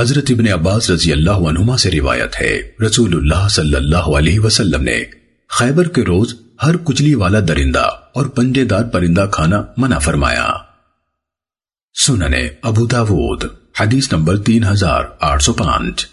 حضرت ابن عباس رضی اللہ عنہما سے روایت ہے۔ رسول اللہ صلی اللہ علیہ وسلم نے خیبر کے روز ہر کچلی والا درندہ اور پنجے دار پرندہ کھانا منع فرمایا۔ سننے ابو داود، حدیث نمبر تین ہزار آٹھ سو پانچ۔